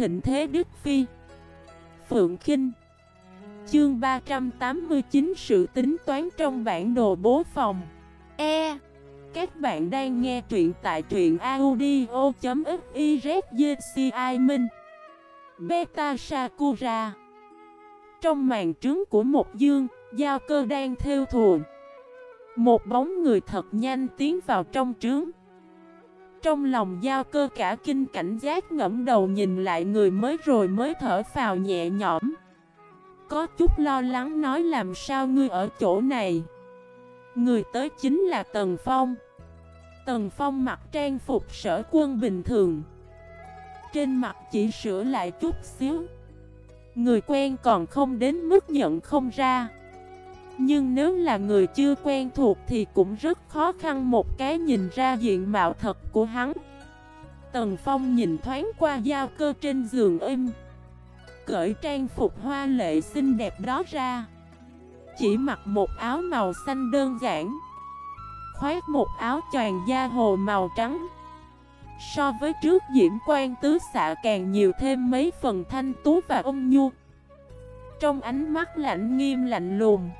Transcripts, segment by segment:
thịnh thế Đức Phi. Phượng Kinh. Chương 389 Sự tính toán trong bản đồ bố phòng. E. Các bạn đang nghe truyện tại truyện audio.xyzci Minh. Beta Sakura. Trong màn trứng của một dương, giao cơ đang theo thùa. Một bóng người thật nhanh tiến vào trong trứng trong lòng giao cơ cả kinh cảnh giác ngẫm đầu nhìn lại người mới rồi mới thở phào nhẹ nhõm. Có chút lo lắng nói làm sao ngươi ở chỗ này? Người tới chính là Tần Phong. Tần Phong mặc trang phục sở quân bình thường. Trên mặt chỉ sửa lại chút xíu. Người quen còn không đến mức nhận không ra nhưng nếu là người chưa quen thuộc thì cũng rất khó khăn một cái nhìn ra diện mạo thật của hắn. Tần Phong nhìn thoáng qua giao cơ trên giường im Cởi trang phục hoa lệ xinh đẹp đó ra. Chỉ mặc một áo màu xanh đơn giản Khoét một áo choàng da hồ màu trắng. So với trước diễm quan tứ xạ càng nhiều thêm mấy phần thanh tú và ôm nhu. Trong ánh mắt lạnh nghiêm lạnh lùng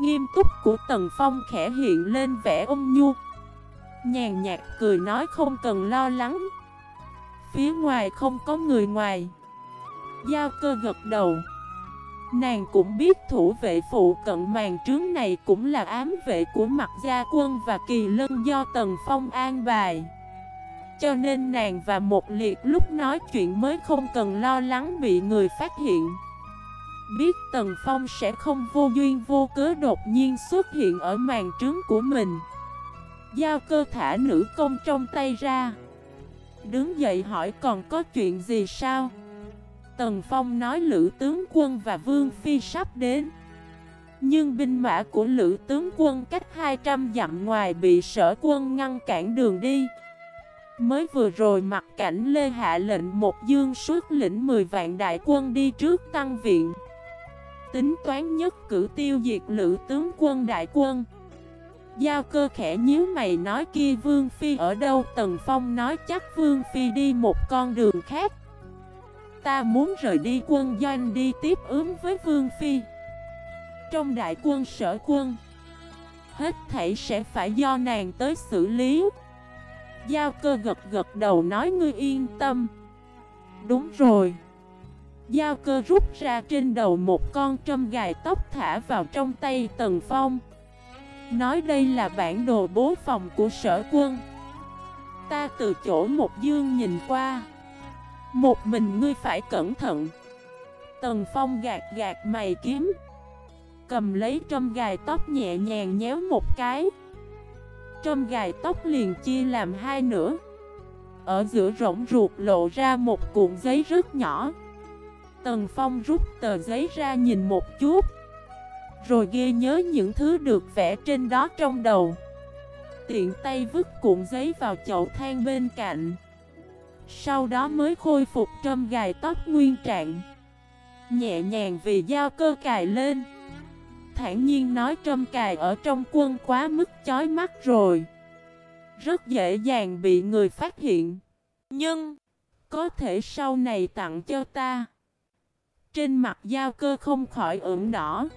Nghiêm túc của Tần Phong khẽ hiện lên vẻ ôn nhu. Nhàn nhạt cười nói không cần lo lắng. Phía ngoài không có người ngoài. Giao cơ gật đầu. Nàng cũng biết thủ vệ phụ cận màn trướng này cũng là ám vệ của mặt gia quân và kỳ lân do Tần Phong an bài. Cho nên nàng và một liệt lúc nói chuyện mới không cần lo lắng bị người phát hiện. Biết Tần Phong sẽ không vô duyên vô cớ đột nhiên xuất hiện ở màn trướng của mình. Giao cơ thả nữ công trong tay ra. Đứng dậy hỏi còn có chuyện gì sao? Tần Phong nói Lữ tướng quân và Vương Phi sắp đến. Nhưng binh mã của Lữ tướng quân cách 200 dặm ngoài bị sở quân ngăn cản đường đi. Mới vừa rồi mặt cảnh Lê Hạ lệnh một dương suốt lĩnh 10 vạn đại quân đi trước tăng viện. Tính toán nhất cử tiêu diệt lữ tướng quân đại quân. Giao cơ khẽ nhíu mày nói kia Vương Phi ở đâu? Tần Phong nói chắc Vương Phi đi một con đường khác. Ta muốn rời đi quân doanh đi tiếp ứng với Vương Phi. Trong đại quân sở quân, Hết thảy sẽ phải do nàng tới xử lý. Giao cơ gật gật đầu nói ngươi yên tâm. Đúng rồi. Giao cơ rút ra trên đầu một con trâm gài tóc thả vào trong tay Tần Phong. Nói đây là bản đồ bố phòng của sở quân. Ta từ chỗ một dương nhìn qua. Một mình ngươi phải cẩn thận. Tần Phong gạt gạt mày kiếm. Cầm lấy trâm gài tóc nhẹ nhàng nhéo một cái. Trâm gài tóc liền chia làm hai nửa. Ở giữa rỗng ruột lộ ra một cuộn giấy rất nhỏ. Tần Phong rút tờ giấy ra nhìn một chút, Rồi ghi nhớ những thứ được vẽ trên đó trong đầu. Tiện tay vứt cuộn giấy vào chậu than bên cạnh, Sau đó mới khôi phục trâm gài tóc nguyên trạng. Nhẹ nhàng vì dao cơ cài lên. Thản nhiên nói trâm cài ở trong quân quá mức chói mắt rồi. Rất dễ dàng bị người phát hiện. Nhưng, Có thể sau này tặng cho ta trên mặt giao cơ không khỏi ửng đỏ.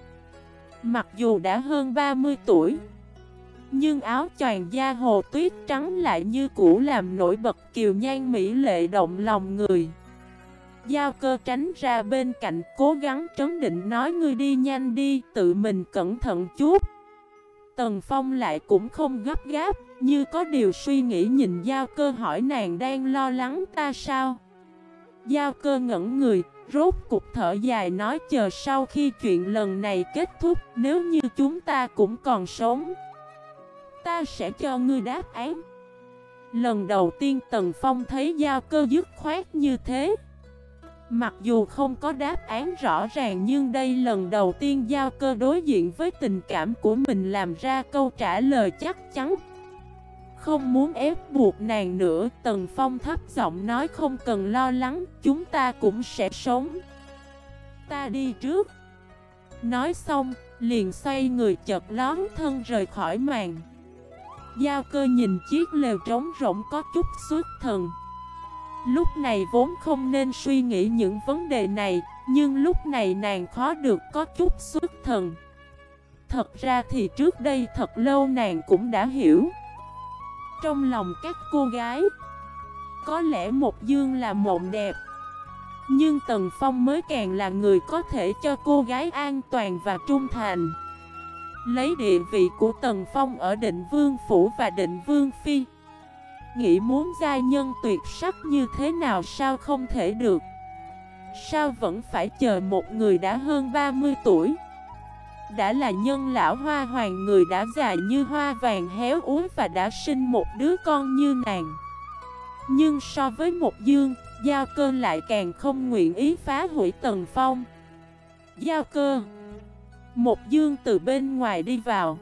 Mặc dù đã hơn 30 tuổi, Nhưng áo choàng da hồ tuyết trắng lại như cũ làm nổi bật kiều nhan mỹ lệ động lòng người. Giao cơ tránh ra bên cạnh, cố gắng trấn định nói, ngươi đi nhanh đi, tự mình cẩn thận chút. Tần Phong lại cũng không gấp gáp, Như có điều suy nghĩ nhìn Giao cơ hỏi, nàng đang lo lắng ta sao? Giao cơ ngẩn người Rốt cục thở dài nói chờ sau khi chuyện lần này kết thúc, Nếu như chúng ta cũng còn sống, Ta sẽ cho ngươi đáp án. Lần đầu tiên Tần Phong thấy giao cơ dứt khoát như thế. Mặc dù không có đáp án rõ ràng nhưng đây lần đầu tiên giao cơ đối diện với tình cảm của mình làm ra câu trả lời chắc chắn không muốn ép buộc nàng nữa. Tần Phong thấp giọng nói, không cần lo lắng, Chúng ta cũng sẽ sống. Ta đi trước. Nói xong, Liền xoay người chật lón thân rời khỏi màn. Giao cơ nhìn chiếc lều trống rỗng có chút suốt thần. Lúc này vốn không nên suy nghĩ những vấn đề này, Nhưng lúc này nàng khó được có chút xuất thần. Thật ra thì trước đây thật lâu nàng cũng đã hiểu. Trong lòng các cô gái. Có lẽ một dương là mộng đẹp, Nhưng Tần Phong mới càng là người có thể cho cô gái an toàn và trung thành. Lấy địa vị của Tần Phong ở định vương phủ và định vương phi, Nghĩ muốn gia nhân tuyệt sắc như thế nào sao không thể được? Sao vẫn phải chờ một người đã hơn 30 tuổi? Đã là nhân lão hoa hoàng người đã già như hoa vàng héo úa và đã sinh một đứa con như nàng. Nhưng so với một dương, Giao cơ lại càng không nguyện ý phá hủy tần phong. Giao cơ. Một dương từ bên ngoài đi vào.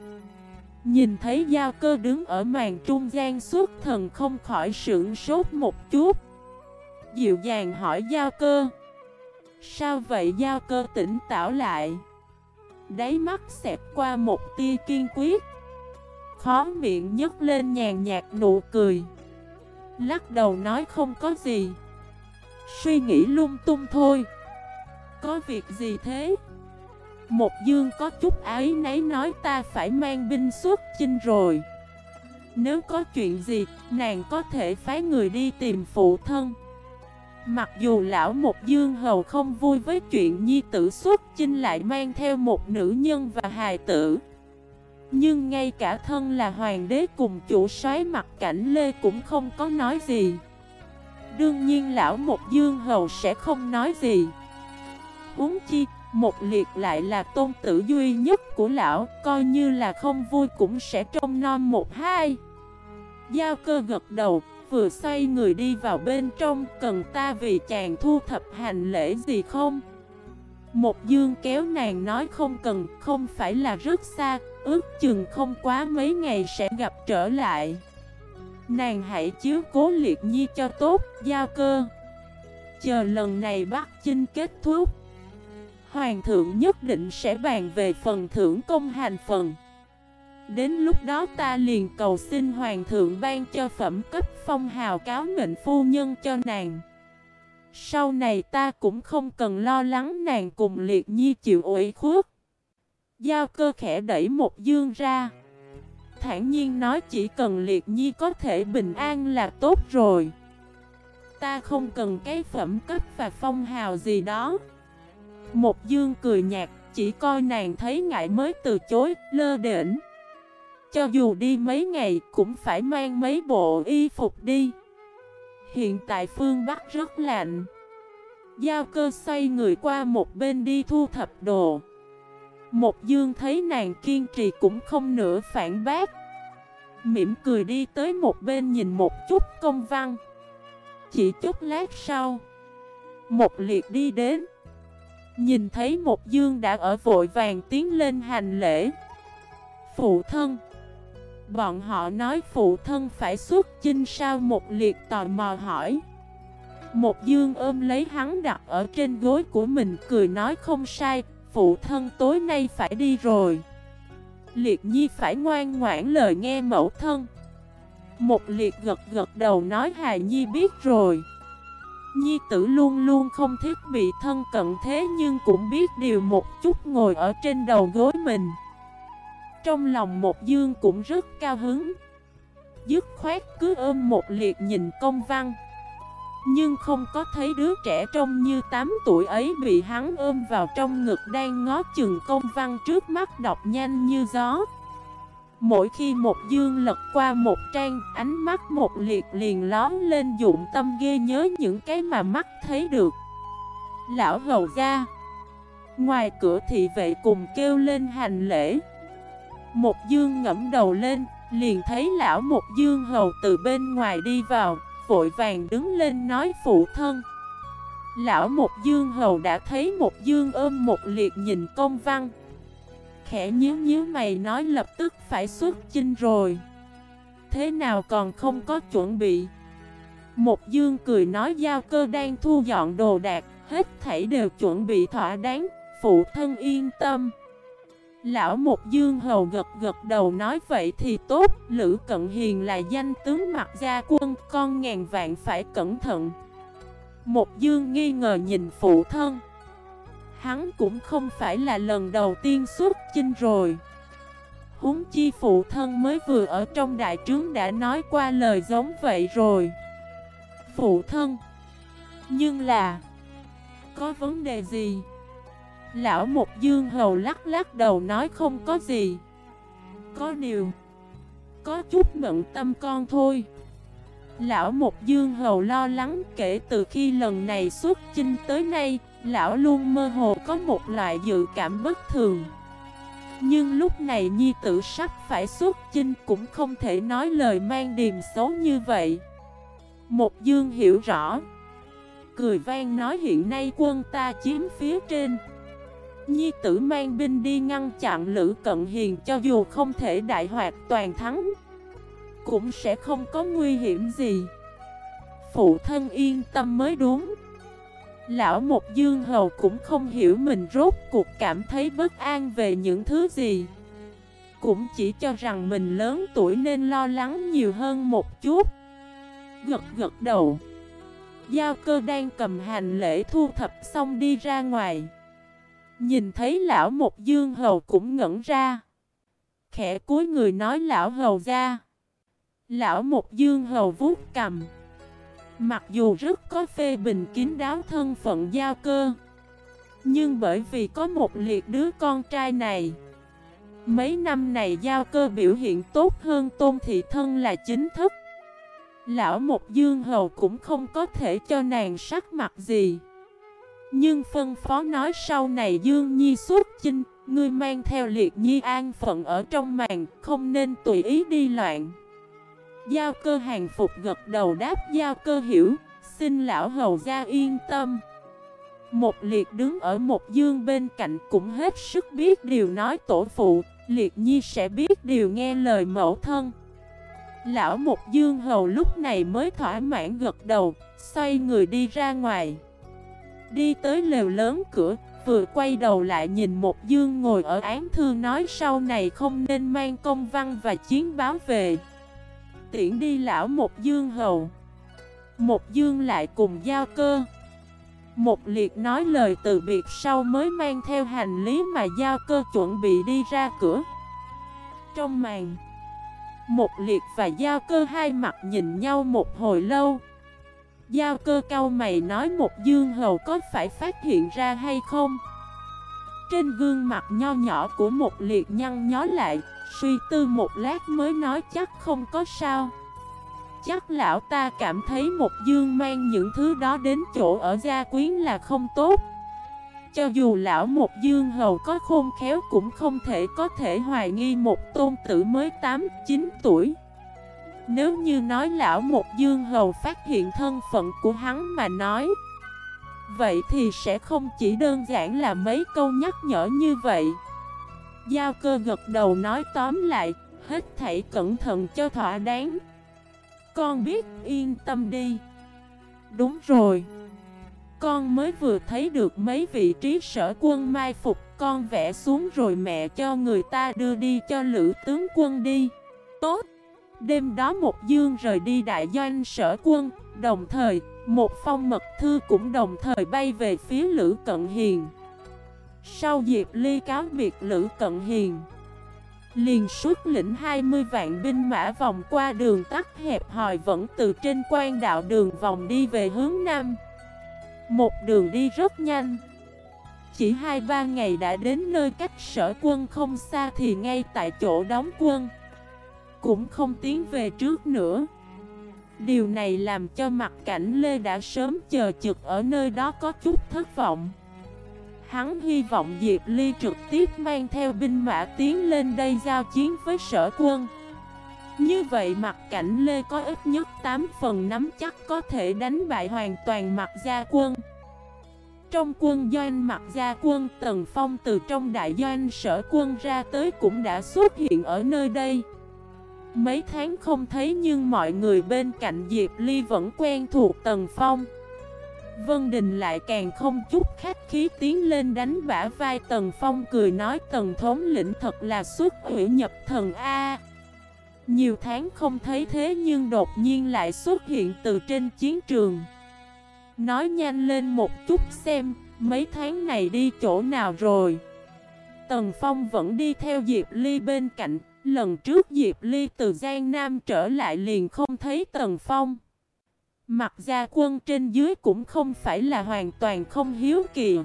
Nhìn thấy giao cơ đứng ở màn trung gian suốt thần không khỏi sưởng sốt một chút. Dịu dàng hỏi giao cơ. Sao vậy giao cơ tỉnh tảo lại? Đáy mắt xẹp qua một tia kiên quyết. Khó miệng nhấc lên nhàn nhạt nụ cười. Lắc đầu nói không có gì. Suy nghĩ lung tung thôi. Có việc gì thế? Một dương có chút ái nấy nói ta phải mang binh xuất chinh rồi. Nếu có chuyện gì, nàng có thể phái người đi tìm phụ thân. Mặc dù lão một dương hầu không vui với chuyện nhi tử xuất chinh lại mang theo một nữ nhân và hài tử. Nhưng ngay cả thân là hoàng đế cùng chủ soái mặt cảnh Lê cũng không có nói gì. Đương nhiên lão một dương hầu sẽ không nói gì. Uống chi, một liệt lại là tôn tử duy nhất của lão, Coi như là không vui cũng sẽ trông non một hai. Giao cơ gật đầu Vừa xoay người đi vào bên trong, Cần ta vì chàng thu thập hành lễ gì không? Một dương kéo nàng nói không cần, Không phải là rất xa, Ước chừng không quá mấy ngày sẽ gặp trở lại. Nàng hãy chiếu cố liệt nhi cho tốt, Giao cơ. Chờ lần này bắt chinh kết thúc, Hoàng thượng nhất định sẽ bàn về phần thưởng công hành phần. Đến lúc đó ta liền cầu xin Hoàng thượng ban cho phẩm cấp phong hào cáo mệnh phu nhân cho nàng. Sau này ta cũng không cần lo lắng nàng cùng liệt nhi chịu ủy khuất. Giao cơ khẽ đẩy một dương ra. Thản nhiên nói chỉ cần liệt nhi có thể bình an là tốt rồi. Ta không cần cái phẩm cấp và phong hào gì đó. Một dương cười nhạt, chỉ coi nàng thấy ngại mới từ chối, lơ đễnh. Cho dù đi mấy ngày cũng phải mang mấy bộ y phục đi. Hiện tại phương Bắc rất lạnh. Giao cơ xoay người qua một bên đi thu thập đồ. Một dương thấy nàng kiên trì cũng không nửa phản bác. Mỉm cười đi tới một bên nhìn một chút công văn. Chỉ chút lát sau. Một liệt đi đến. Nhìn thấy một dương đã ở vội vàng tiến lên hành lễ Phụ thân Bọn họ nói phụ thân phải xuất chinh sao một liệt tò mò hỏi. Một dương ôm lấy hắn đặt ở trên gối của mình cười nói không sai, Phụ thân tối nay phải đi rồi. Liệt nhi phải ngoan ngoãn lời nghe mẫu thân. Một liệt gật gật đầu nói hài nhi biết rồi. Nhi tử luôn luôn không thích bị thân cận thế nhưng cũng biết điều một chút ngồi ở trên đầu gối mình. Trong lòng một dương cũng rất cao hứng Dứt khoát cứ ôm một liệt nhìn công văn Nhưng không có thấy đứa trẻ trông như 8 tuổi ấy bị hắn ôm vào trong ngực đang ngó chừng công văn trước mắt đọc nhanh như gió Mỗi khi một dương lật qua một trang, ánh mắt một liệt liền lón lên dụng tâm ghê nhớ những cái mà mắt thấy được. Lão hầu ra Ngoài cửa thị vệ cùng kêu lên hành lễ. Một dương ngẫm đầu lên, liền thấy lão một dương hầu từ bên ngoài đi vào, vội vàng đứng lên nói phụ thân. Lão một dương hầu đã thấy một dương ôm một liệt nhìn công văn. Khẽ nhíu nhíu mày nói lập tức phải xuất chinh rồi. Thế nào còn không có chuẩn bị? Một dương cười nói giao cơ đang thu dọn đồ đạc Hết thảy đều chuẩn bị thỏa đáng Phụ thân yên tâm. Lão một dương hầu gật gật đầu nói, vậy thì tốt, Lữ Cận Hiền là danh tướng mặt gia quân, Con ngàn vạn phải cẩn thận. Một dương nghi ngờ nhìn phụ thân. Hắn cũng không phải là lần đầu tiên xuất chinh rồi. Húng chi phụ thân mới vừa ở trong đại trướng đã nói qua lời giống vậy rồi. Phụ thân, Nhưng là, Có vấn đề gì? Lão một dương hầu lắc lắc đầu nói không có gì. Có điều, Có chút bận tâm con thôi. Lão một dương hầu lo lắng kể từ khi lần này xuất chinh tới nay, Lão luôn mơ hồ có một loại dự cảm bất thường. Nhưng lúc này nhi tử sắp phải xuất chinh cũng không thể nói lời mang điềm xấu như vậy. Một dương hiểu rõ. Cười vang nói hiện nay quân ta chiếm phía trên Nhi tử mang binh đi ngăn chặn Lữ Cận Hiền cho dù không thể đại hoạt toàn thắng, Cũng sẽ không có nguy hiểm gì. Phụ thân yên tâm mới đúng. Lão Một Dương Hầu cũng không hiểu mình rốt cuộc cảm thấy bất an về những thứ gì. Cũng chỉ cho rằng mình lớn tuổi nên lo lắng nhiều hơn một chút. Gật gật đầu. Giao cơ đang cầm hành lễ thu thập xong đi ra ngoài. Nhìn thấy lão một dương hầu cũng ngẩn ra. Khẽ cuối người nói lão hầu ra. Lão một dương hầu vuốt cầm. Mặc dù rất có phê bình kín đáo thân phận giao cơ. Nhưng bởi vì có một liệt đứa con trai này. Mấy năm này giao cơ biểu hiện tốt hơn tôn thị thân là chính thức. Lão một dương hầu cũng không có thể cho nàng sắc mặt gì. Nhưng phân phó nói sau này Dương Nhi xuất chinh, ngươi mang theo liệt nhi an phận ở trong màn, không nên tùy ý đi loạn. Giao cơ hàng phục gật đầu đáp giao cơ hiểu, xin lão hầu gia yên tâm. Một liệt đứng ở một dương bên cạnh cũng hết sức biết điều nói tổ phụ, liệt nhi sẽ biết điều nghe lời mẫu thân. Lão một dương hầu lúc này mới thỏa mãn gật đầu, xoay người đi ra ngoài. Đi tới lều lớn cửa, vừa quay đầu lại nhìn một dương ngồi ở án thư nói sau này không nên mang công văn và chiến báo về. Tiễn đi lão một dương hầu. Một dương lại cùng giao cơ. Một liệt nói lời từ biệt sau mới mang theo hành lý mà giao cơ chuẩn bị đi ra cửa. Trong màn, một liệt và giao cơ hai mặt nhìn nhau một hồi lâu. Giao cơ cao mày nói một dương hầu có phải phát hiện ra hay không? Trên gương mặt nho nhỏ của một liệt nhăn nhó lại, suy tư một lát mới nói chắc không có sao. Chắc lão ta cảm thấy một dương mang những thứ đó đến chỗ ở gia quyến là không tốt. Cho dù lão một dương hầu có khôn khéo cũng không thể có thể hoài nghi một tôn tử mới 8-9 tuổi. Nếu như nói lão một dương hầu phát hiện thân phận của hắn mà nói, Vậy thì sẽ không chỉ đơn giản là mấy câu nhắc nhở như vậy. Giao cơ gật đầu nói tóm lại, Hết thảy cẩn thận cho thỏa đáng. Con biết, yên tâm đi. Đúng rồi. Con mới vừa thấy được mấy vị trí sở quân mai phục, Con vẽ xuống rồi mẹ cho người ta đưa đi cho lữ tướng quân đi. Tốt. Đêm đó một dương rời đi đại doanh sở quân, đồng thời, một phong mật thư cũng đồng thời bay về phía Lữ Cận Hiền. Sau dịp ly cáo biệt Lữ Cận Hiền, liền xuất lĩnh 20 vạn binh mã vòng qua đường tắt hẹp hòi vẫn từ trên quan đạo đường vòng đi về hướng Nam. Một đường đi rất nhanh. Chỉ 2-3 ngày đã đến nơi cách sở quân không xa thì ngay tại chỗ đóng quân cũng không tiến về trước nữa. Điều này làm cho mặt cảnh Lê đã sớm chờ trực ở nơi đó có chút thất vọng. Hắn hy vọng Diệp Ly trực tiếp mang theo binh mã tiến lên đây giao chiến với sở quân. Như vậy mặt cảnh Lê có ít nhất 8 phần nắm chắc có thể đánh bại hoàn toàn mặt gia quân. Trong quân doanh mặt gia quân Tần Phong từ trong đại doanh sở quân ra tới cũng đã xuất hiện ở nơi đây. Mấy tháng không thấy nhưng mọi người bên cạnh Diệp Ly vẫn quen thuộc Tần Phong. Vân Đình lại càng không chút khách khí tiến lên đánh bả vai Tần Phong cười nói Tần thống lĩnh thật là xuất hủy nhập thần A. Nhiều tháng không thấy thế nhưng đột nhiên lại xuất hiện từ trên chiến trường. Nói nhanh lên một chút xem, mấy tháng này đi chỗ nào rồi? Tần Phong vẫn đi theo Diệp Ly bên cạnh Lần trước Diệp Ly từ Giang Nam trở lại liền không thấy Tần Phong. Mặt gia quân trên dưới cũng không phải là hoàn toàn không hiếu kỳ.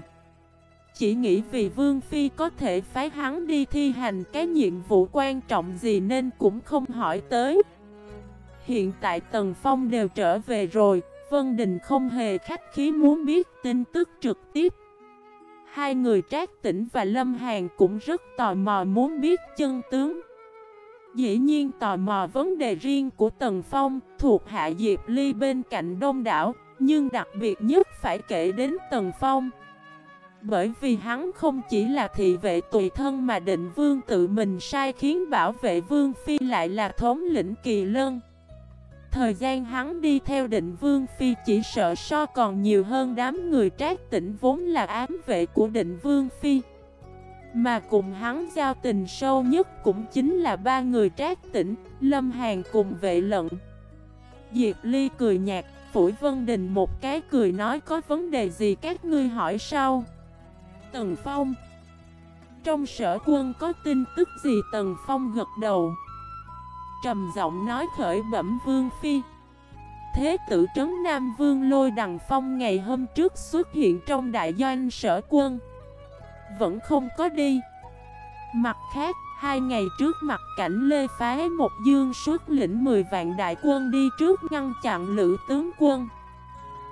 Chỉ nghĩ vì Vương Phi có thể phái hắn đi thi hành cái nhiệm vụ quan trọng gì nên cũng không hỏi tới. Hiện tại Tần Phong đều trở về rồi, Vân Đình không hề khách khí muốn biết tin tức trực tiếp. Hai người Trác Tĩnh và Lâm Hàn cũng rất tò mò muốn biết chân tướng. Dĩ nhiên tò mò vấn đề riêng của Tần Phong thuộc hạ Diệp Ly bên cạnh đông đảo, Nhưng đặc biệt nhất phải kể đến Tần Phong. Bởi vì hắn không chỉ là thị vệ tùy thân mà định vương tự mình sai khiến bảo vệ vương phi lại là thống lĩnh kỳ lân. Thời gian hắn đi theo định vương phi chỉ sợ so còn nhiều hơn đám người trác tỉnh vốn là ám vệ của định vương phi. Mà cùng hắn giao tình sâu nhất cũng chính là ba người trác tỉnh, lâm hàn cùng vệ lận. Diệp Ly cười nhạt, phủi Vân Đình một cái cười nói có vấn đề gì các ngươi hỏi sau. Tần Phong. Trong sở quân có tin tức gì? Tần Phong gật đầu. Trầm giọng nói khởi bẩm Vương Phi. Thế tử trấn Nam Vương lôi đằng phong ngày hôm trước xuất hiện trong đại doanh sở quân. Vẫn không có đi. Mặt khác, hai ngày trước mặt cảnh Lê Phái một dương xuất lĩnh 10 vạn đại quân đi trước ngăn chặn lữ tướng quân.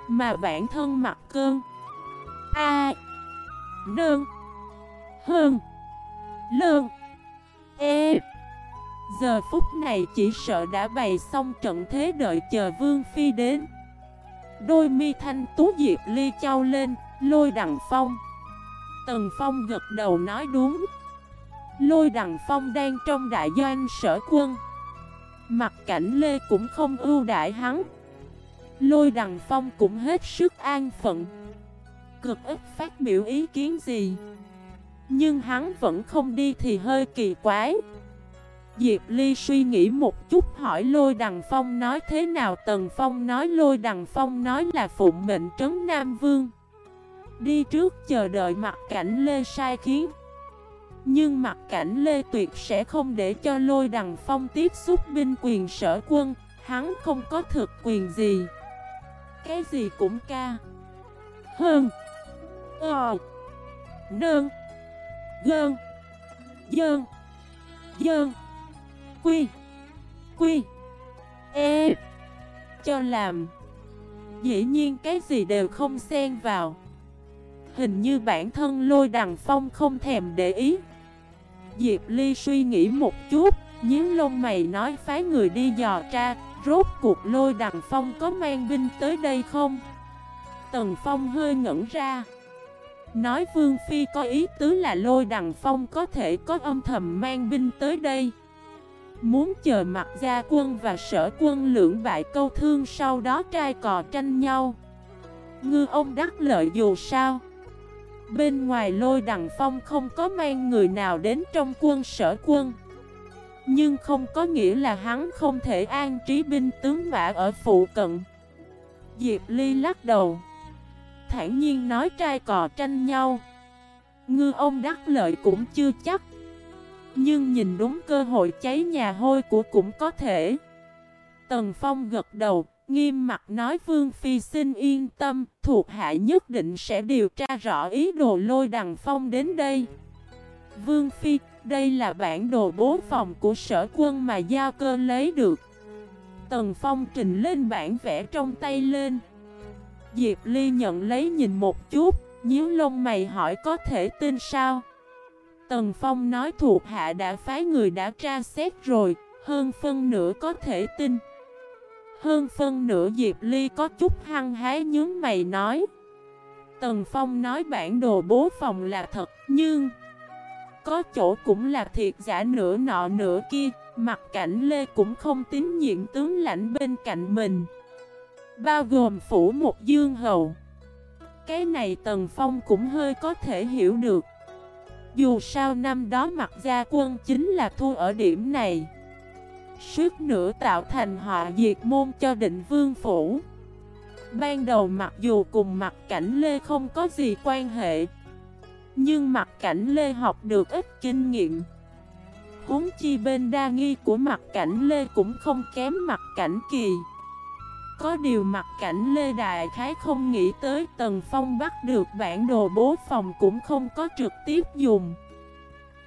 Mà bản thân mặt cơn. A. Nương. Hơn Lương. E. Giờ phút này chỉ sợ đã bày xong trận thế đợi chờ Vương Phi đến. Đôi mi thanh tú diệp ly trao lên, lôi đằng phong. Tần Phong gật đầu nói đúng. Lôi đằng phong đang trong đại doanh sở quân. Mặt cảnh Lê cũng không ưu đại hắn. Lôi đằng phong cũng hết sức an phận. Cực ít phát biểu ý kiến gì. Nhưng hắn vẫn không đi thì hơi kỳ quái. Diệp Ly suy nghĩ một chút hỏi Lôi Đằng Phong nói thế nào. Tần Phong nói Lôi Đằng Phong nói là phụng mệnh trấn Nam Vương. Đi trước chờ đợi mặt cảnh Lê sai khiến. Nhưng mặt cảnh Lê tuyệt sẽ không để cho Lôi Đằng Phong tiếp xúc binh quyền sở quân, Hắn không có thực quyền gì. Cái gì cũng ca. Hơn Ờ. Nơn Gơn. Dơn. Dơn. Quy. Quy. E. Cho làm. Dĩ nhiên cái gì đều không xen vào. Hình như bản thân lôi đằng phong không thèm để ý. Diệp Ly suy nghĩ một chút, Nhíu lông mày nói phái người đi dò tra, Rốt cuộc lôi đằng phong có mang binh tới đây không? Tần Phong hơi ngẩn ra. Nói Vương Phi có ý tứ là lôi đằng phong có thể có âm thầm mang binh tới đây. Muốn chờ mặt gia quân và sở quân lưỡng bại câu thương sau đó trai cò tranh nhau. Ngư ông đắc lợi dù sao. Bên ngoài lôi đằng phong không có mang người nào đến trong quân sở quân. Nhưng không có nghĩa là hắn không thể an trí binh tướng mã ở phụ cận. Diệp Ly lắc đầu. Thản nhiên nói trai cò tranh nhau. Ngư ông đắc lợi cũng chưa chắc. Nhưng nhìn đúng cơ hội cháy nhà hôi của cũng có thể. Tần Phong gật đầu, nghiêm mặt nói Vương Phi xin yên tâm Thuộc hạ nhất định sẽ điều tra rõ ý đồ lôi đằng Phong đến đây. Vương Phi, đây là bản đồ bố phòng của sở quân mà Giao cơ lấy được. Tần Phong trình lên bản vẽ trong tay lên. Diệp Ly nhận lấy nhìn một chút Nhíu lông mày hỏi có thể tin sao? Tần Phong nói thuộc hạ đã phái người đã tra xét rồi, hơn phân nửa có thể tin. Hơn phân nửa Diệp Ly có chút hăng hái nhướng mày nói. Tần Phong nói bản đồ bố phòng là thật, nhưng có chỗ cũng là thiệt giả nửa nọ nửa kia, mặt cảnh Lê cũng không tín nhiệm tướng lãnh bên cạnh mình. Bao gồm phủ một dương hầu. Cái này Tần Phong cũng hơi có thể hiểu được. Dù sao năm đó mặt gia quân chính là thua ở điểm này Suốt nữa tạo thành họa diệt môn cho định vương phủ. Ban đầu mặc dù cùng mặt cảnh Lê không có gì quan hệ, Nhưng mặt cảnh Lê học được ít kinh nghiệm. Huống chi bên đa nghi của mặt cảnh Lê cũng không kém mặt cảnh kỳ. Có điều mặt cảnh Lê Đại Khái không nghĩ tới Tần Phong bắt được bản đồ bố phòng cũng không có trực tiếp dùng.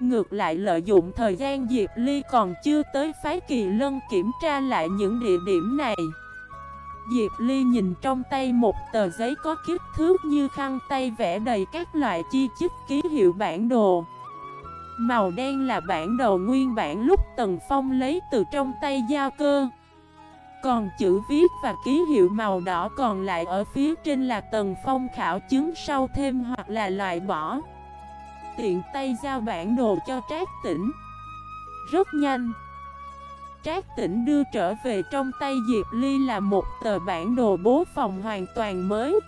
Ngược lại lợi dụng thời gian Diệp Ly còn chưa tới phái kỳ lân kiểm tra lại những địa điểm này. Diệp Ly nhìn trong tay một tờ giấy có kích thước như khăn tay vẽ đầy các loại chi chích ký hiệu bản đồ. Màu đen là bản đồ nguyên bản lúc Tần Phong lấy từ trong tay giao cơ. Còn chữ viết và ký hiệu màu đỏ còn lại ở phía trên là Tần Phong khảo chứng sau thêm hoặc là loại bỏ. Tiện tay giao bản đồ cho Trác Tỉnh Rất nhanh. Trác Tỉnh đưa trở về trong tay Diệp Ly là một tờ bản đồ bố phòng hoàn toàn mới.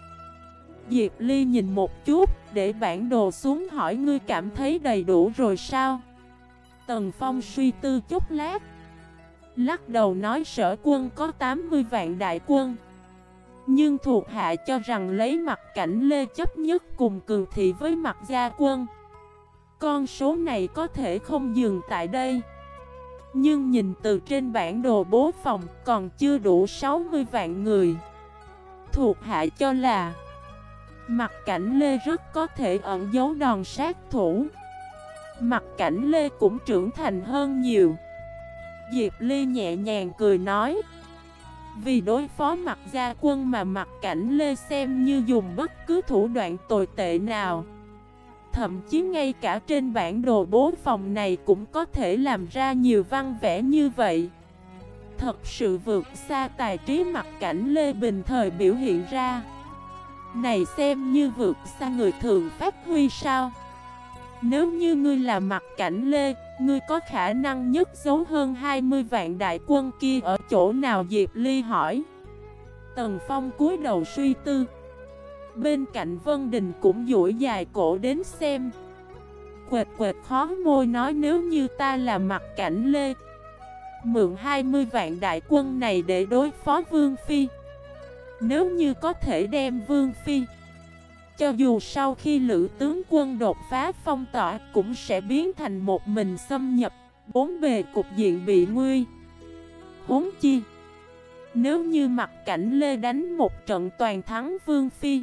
Diệp Ly nhìn một chút, để bản đồ xuống hỏi ngươi cảm thấy đầy đủ rồi sao? Tần Phong suy tư chút lát. Lắc đầu nói sở quân có 80 vạn đại quân. Nhưng thuộc hạ cho rằng lấy mặt cảnh Lê chấp nhất cùng cường thị với mặt gia quân. Con số này có thể không dừng tại đây. Nhưng nhìn từ trên bản đồ bố phòng còn chưa đủ 60 vạn người. Thuộc hạ cho là, Mặt cảnh Lê rất có thể ẩn giấu đòn sát thủ. Mặt cảnh Lê cũng trưởng thành hơn nhiều. Diệp Ly nhẹ nhàng cười nói, Vì đối phó mặt gia quân mà mặt cảnh Lê xem như dùng bất cứ thủ đoạn tồi tệ nào. Thậm chí ngay cả trên bản đồ bố phòng này cũng có thể làm ra nhiều văn vẽ như vậy. Thật sự vượt xa tài trí mặt cảnh Lê Bình thời biểu hiện ra. Này xem như vượt xa người thường phát huy sao? Nếu như ngươi là mặt cảnh lê, Ngươi có khả năng nhất giấu hơn 20 vạn đại quân kia ở chỗ nào? Diệp Ly hỏi. Tần Phong cúi đầu suy tư. Bên cạnh Vân Đình cũng duỗi dài cổ đến xem. Quệt quệt khó môi nói nếu như ta là mặt cảnh lê. Mượn 20 vạn đại quân này để đối phó Vương Phi. Nếu như có thể đem Vương Phi. Cho dù sau khi lữ tướng quân đột phá phong tỏa Cũng sẽ biến thành một mình xâm nhập. Bốn bề cục diện bị nguy. Huống chi, Nếu như mặt cảnh Lê đánh một trận toàn thắng Vương Phi.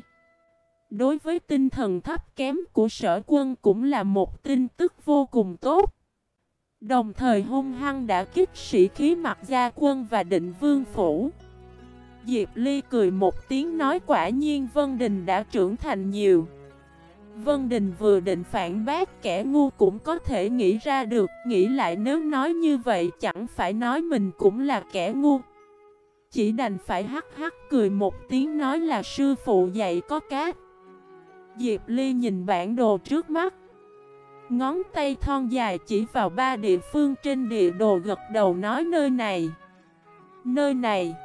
Đối với tinh thần thấp kém của sở quân cũng là một tin tức vô cùng tốt. Đồng thời hung hăng đã kích sĩ khí mặt gia quân và định vương phủ. Diệp Ly cười một tiếng nói quả nhiên Vân Đình đã trưởng thành nhiều. Vân Đình vừa định phản bác kẻ ngu cũng có thể nghĩ ra được, Nghĩ lại nếu nói như vậy chẳng phải nói mình cũng là kẻ ngu. Chỉ đành phải hắc hắc cười một tiếng nói là sư phụ dạy có cát Diệp Ly nhìn bản đồ trước mắt. Ngón tay thon dài chỉ vào ba địa phương trên địa đồ gật đầu nói nơi này Nơi này,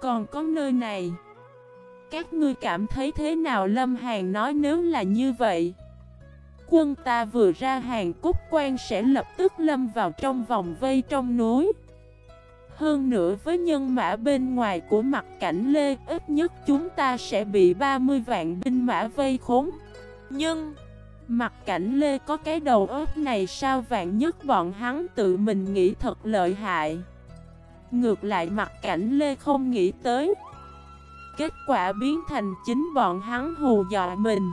còn có nơi này. Các ngươi cảm thấy thế nào? Lâm Hàn nói nếu là như vậy, Quân ta vừa ra hàng cúc quan sẽ lập tức lâm vào trong vòng vây trong núi. Hơn nữa với nhân mã bên ngoài của mặt cảnh Lê, Ít nhất chúng ta sẽ bị 30 vạn binh mã vây khốn. Nhưng, Mặt cảnh Lê có cái đầu óc này sao vạn nhất bọn hắn tự mình nghĩ thật lợi hại? Ngược lại mặt cảnh Lê không nghĩ tới. Kết quả biến thành chính bọn hắn hù dọa mình.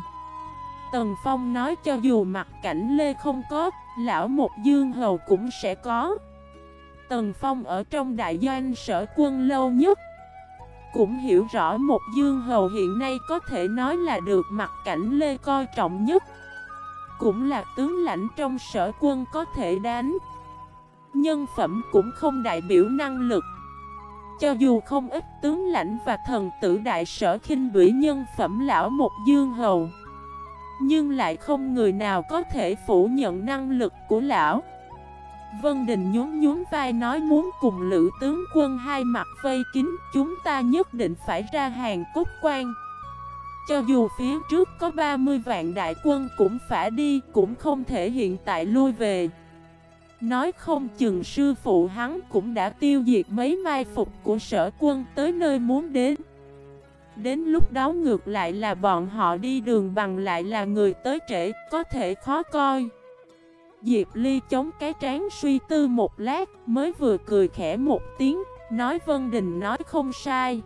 Tần Phong nói cho dù mặt cảnh Lê không có, Lão một dương hầu cũng sẽ có. Tần Phong ở trong đại doanh sở quân lâu nhất. Cũng hiểu rõ một dương hầu hiện nay có thể nói là được mặt cảnh Lê coi trọng nhất. Cũng là tướng lãnh trong sở quân có thể đánh. Nhân phẩm cũng không đại biểu năng lực. Cho dù không ít tướng lãnh và thần tử đại sở khinh bỉ nhân phẩm lão một dương hầu, Nhưng lại không người nào có thể phủ nhận năng lực của lão. Vân Đình nhún nhún vai nói muốn cùng lữ tướng quân hai mặt vây kín Chúng ta nhất định phải ra hàng cốt quan. Cho dù phía trước có 30 vạn đại quân cũng phải đi Cũng không thể hiện tại lui về. Nói không chừng sư phụ hắn cũng đã tiêu diệt mấy mai phục của sở quân tới nơi muốn đến. Đến lúc đó ngược lại là bọn họ đi đường bằng lại là người tới trễ, có thể khó coi. Diệp Ly chống cái trán suy tư một lát, mới vừa cười khẽ một tiếng, nói Vân Đình nói không sai.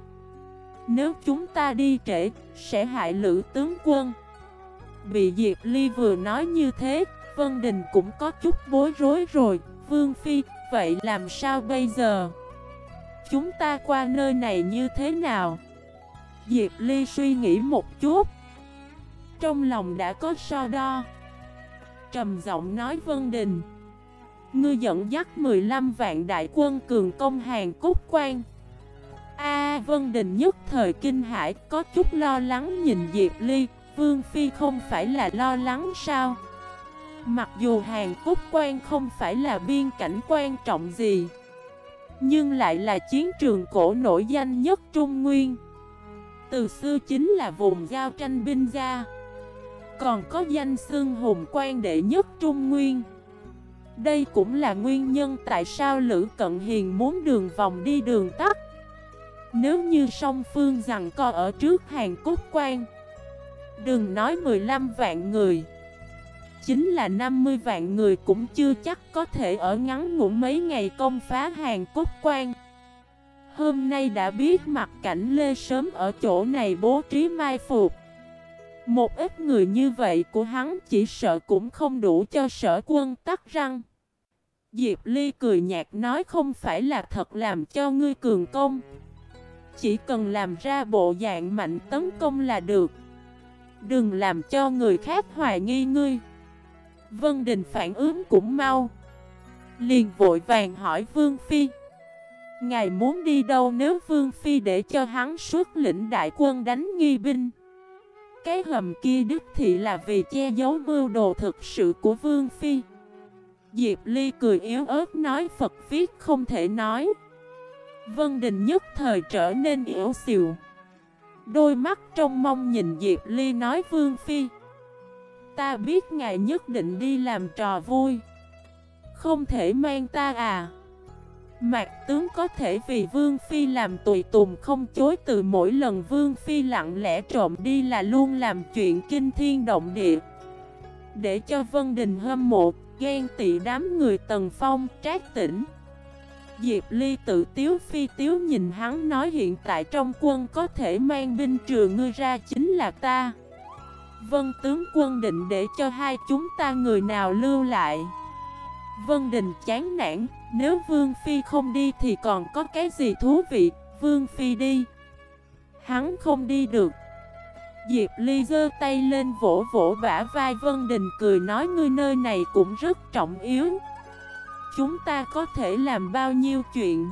Nếu chúng ta đi trễ, sẽ hại lữ tướng quân. Bị Diệp Ly vừa nói như thế, Vân Đình cũng có chút bối rối rồi, Vương Phi, vậy làm sao bây giờ? Chúng ta qua nơi này như thế nào? Diệp Ly suy nghĩ một chút Trong lòng đã có so đo Trầm giọng nói Vân Đình. Ngươi dẫn dắt 15 vạn đại quân cường công hàng cốt quan A, Vân Đình nhất thời kinh hải Có chút lo lắng nhìn Diệp Ly, Vương Phi không phải là lo lắng sao? Mặc dù hàng cốt quan không phải là biên cảnh quan trọng gì, Nhưng lại là chiến trường cổ nổi danh nhất Trung Nguyên. Từ xưa chính là vùng giao tranh binh gia. Còn có danh xưng hùng quan đệ nhất Trung Nguyên. Đây cũng là nguyên nhân tại sao Lữ Cận Hiền muốn đường vòng đi đường tắt. Nếu như song phương rằng co ở trước hàng cốt quan, Đừng nói 15 vạn người, Chính là 50 vạn người cũng chưa chắc có thể ở ngắn ngủn mấy ngày công phá hàng cốt quan. Hôm nay đã biết mặt cảnh Lê sớm ở chỗ này bố trí mai phục. Một ít người như vậy của hắn chỉ sợ cũng không đủ cho sở quân tắt răng. Diệp Ly cười nhạt nói không phải là thật làm cho ngươi cường công. Chỉ cần làm ra bộ dạng mạnh tấn công là được. Đừng làm cho người khác hoài nghi ngươi. Vân Đình phản ứng cũng mau. Liền vội vàng hỏi Vương Phi. Ngài muốn đi đâu nếu Vương Phi để cho hắn xuất lĩnh đại quân đánh nghi binh? Cái hầm kia đức thị là vì che giấu mưu đồ thực sự của Vương Phi. Diệp Ly cười yếu ớt nói, Phật viết không thể nói. Vân Đình nhất thời trở nên yếu xìu. Đôi mắt trong mong nhìn Diệp Ly nói, Vương Phi, Ta biết ngài nhất định đi làm trò vui. Không thể mang ta à. Mạc tướng có thể vì Vương Phi làm tùy tùng không chối từ mỗi lần Vương Phi lặng lẽ trộm đi là luôn làm chuyện kinh thiên động địa. Để cho Vân Đình hâm mộ, ghen tị đám người tần phong, trác tỉnh Diệp Ly tự tiếu phi tiếu nhìn hắn nói hiện tại trong quân có thể mang binh trừ ngươi ra chính là ta. Vân tướng quân định để cho hai chúng ta người nào lưu lại. Vân Đình chán nản nếu Vương Phi không đi thì còn có cái gì thú vị? Vương Phi đi. Hắn không đi được. Diệp Ly giơ tay lên vỗ vỗ bả vai Vân Đình cười nói ngươi nơi này cũng rất trọng yếu. Chúng ta có thể làm bao nhiêu chuyện?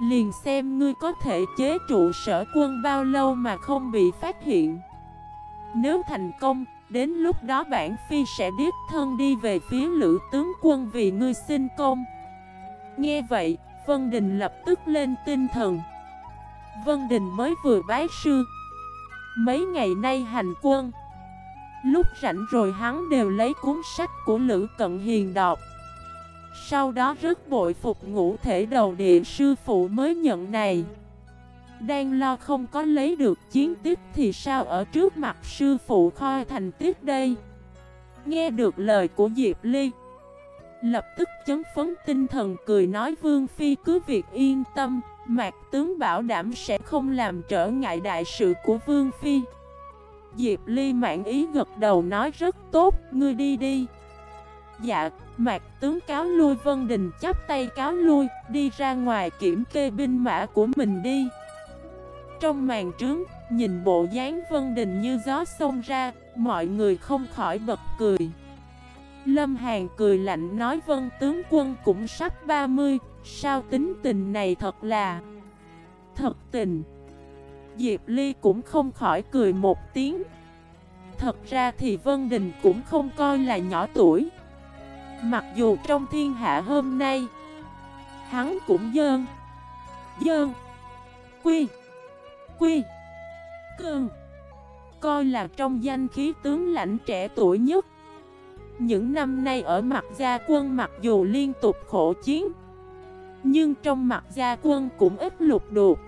Liền xem ngươi có thể chế trụ sở quân bao lâu mà không bị phát hiện. Nếu thành công, Đến lúc đó bản phi sẽ điếp thân đi về phía lữ tướng quân vì ngươi xin công. Nghe vậy, Vân Đình lập tức lên tinh thần. Vân Đình mới vừa bái sư. Mấy ngày nay hành quân Lúc rảnh rồi hắn đều lấy cuốn sách của Lữ Cận Hiền đọc. Sau đó rất bội phục ngũ thể đầu địa sư phụ mới nhận này. Đang lo không có lấy được chiến tích thì sao ở trước mặt sư phụ khoi thành tiết đây? Nghe được lời của Diệp Ly Lập tức chấn phấn tinh thần cười nói Vương Phi cứ việc yên tâm Mạc tướng bảo đảm sẽ không làm trở ngại đại sự của Vương Phi. Diệp Ly mạng ý gật đầu nói rất tốt, ngươi đi đi. Dạ, Mạc tướng cáo lui. Vân Đình chắp tay cáo lui Đi ra ngoài kiểm kê binh mã của mình đi. Trong màn trướng, nhìn bộ dáng Vân Đình như gió xông ra, mọi người không khỏi bật cười. Lâm Hàn cười lạnh nói Vân tướng quân cũng sắp 30, sao tính tình này thật là thật tình. Diệp Ly cũng không khỏi cười một tiếng. Thật ra thì Vân Đình cũng không coi là nhỏ tuổi. Mặc dù trong thiên hạ hôm nay, hắn cũng dơn, dơn, quy Quy Cương Coi là trong danh khí tướng lãnh trẻ tuổi nhất những năm nay ở mặt gia quân mặc dù liên tục khổ chiến, Nhưng trong mặt gia quân cũng ít lục đột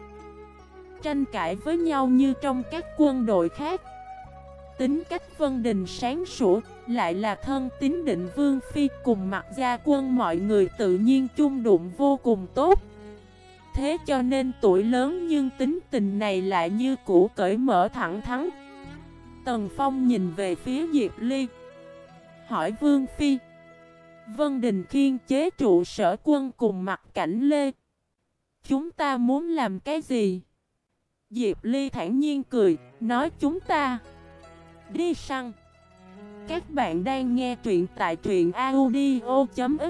tranh cãi với nhau như trong các quân đội khác. Tính cách Vân Đình sáng sủa, Lại là thân tín định Vương Phi cùng mặt gia quân mọi người tự nhiên chung đụng vô cùng tốt. Thế cho nên tuổi lớn nhưng tính tình này lại như cũ cởi mở thẳng thắn. Tần Phong nhìn về phía Diệp Ly Hỏi Vương Phi. Vân Đình khiên chế trụ sở quân cùng mặt cảnh Lê. Chúng ta muốn làm cái gì? Diệp Ly thản nhiên cười, nói chúng ta. Đi săn. Các bạn đang nghe truyện tại truyện audio.fif